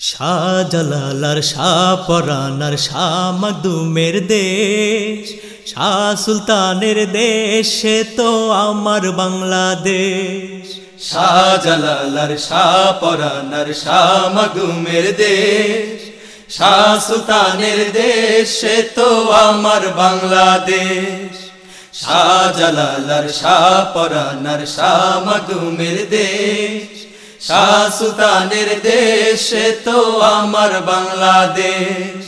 শাহজালালার শাহ পরানার শাহ মাকদুমের দেশ শাহ সুলতানের দেশ তো আমার বাংলাদেশ। শাহজালালার শাহ পরানার শাহ মগুমের দেশ শাহ সুলতানের দেশ তো আমার বাংলাদেশ। শাহজালালার শাহ পরানার শাহ মগুমের দেশ শাহ সুলতানের দেশ সে তো আমার বাংলাদেশ।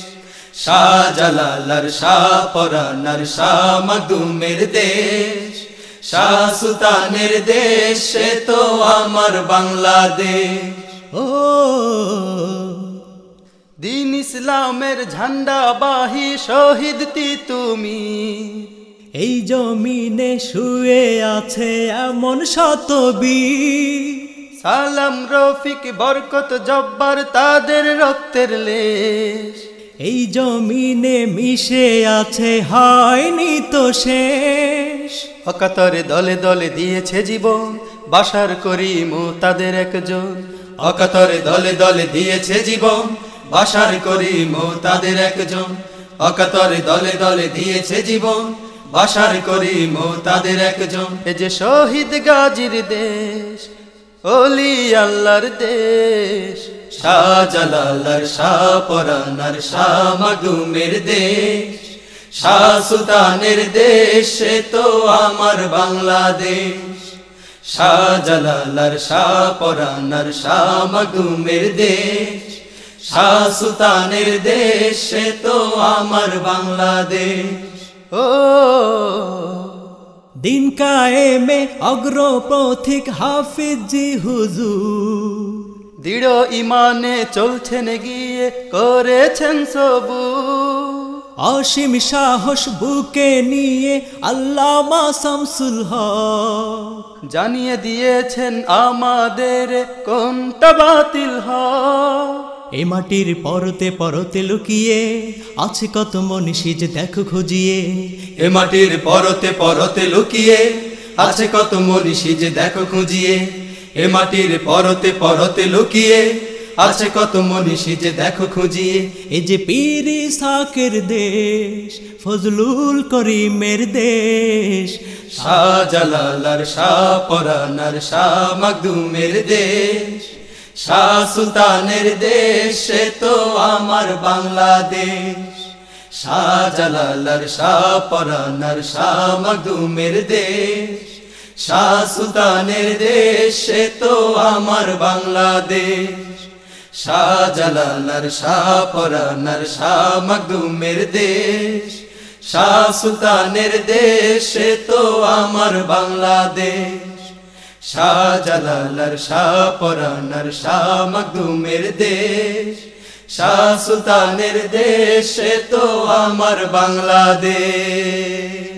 শাহজালালার শাহ পরানার শাহ মগুমের দেশ। শাহ সুলতানের দেশ সে তো আমার বাংলাদেশ। ও দিন ইসলামের ঝান্ডা বাহি শহীদ তি তুমি। এই জমিনে শুয়ে আছে এমন শতবীর সালাম রফিক বরকত জব্বার তাদের রক্তের লেশ। এই জমিনে মিশে আছে হয়নি তো শেষ। অকাতরে দলে দলে দিয়েছে জীবন বাসার করিম তাদের একজন। অকাতরে দলে দলে দিয়েছে জীবন বাসার করিম তাদের একজন। অকাতরে দলে দলে দিয়েছে জীবন বাসার করিম তাদের একজন। এ যে শহীদ গাজীর দেশ ওলি আল্লাহর দেশ শাহজালালার শাহ পরানার শাহ মাগুমের দেশ, শাহ সুলতানের দেশ সে তো আমার বাংলাদেশ। শাহজালালার শাহ পরানার শাহ মাগুমের দেশ, শাহ সুলতানের দেশ সে তো আমার বাংলাদেশ। ও দিন কায়েমে অগ্রপথিক হাফিজি হুজুর। দৃঢ় ইমানে চলছেন গিয়ে করেছেন সবু অসীম সাহস বুকে নিয়ে আল্লামা শামসুল হক। জানিয়ে দিয়েছেন আমাদের কোনটা বাতিল হয় এ মাটির পরতে পরতে লুকিয়ে আছে কত মনীষী যে দেখো খুঁজিয়ে। এ মাটির পরতে পরতে লুকিয়ে আছে কত মনীষী যে দেখো খুঁজিয়ে। এ মাটির পরতে পরতে লুকিয়ে আছে কত মনীষী যে দেখো খুঁজিয়ে। এ যে পীরি সাকের দেশ ফজলুল করিমের দেশ। শাহজালালার শাহ পরানার শাহ মাকদুমের দেশ। শাহ সুলতানের দেশ তো আমার বাংলাদেশ। শাহজালালার শাহ পরানার শাহ মাকদুমের দেশ। শাহ সুলতানের দেশ তো আমার বাংলাদেশ। শাহজালালার শাহ পরানার শাহ মাকদুমের দেশ। শাহ সুলতানের দেশ তো আমার বাংলাদেশ। শাহজালালার শাহ পরানার শাহ মাকদুমের দেশ। শাহ সুলতানের দেশ তো আমার বাংলাদেশ।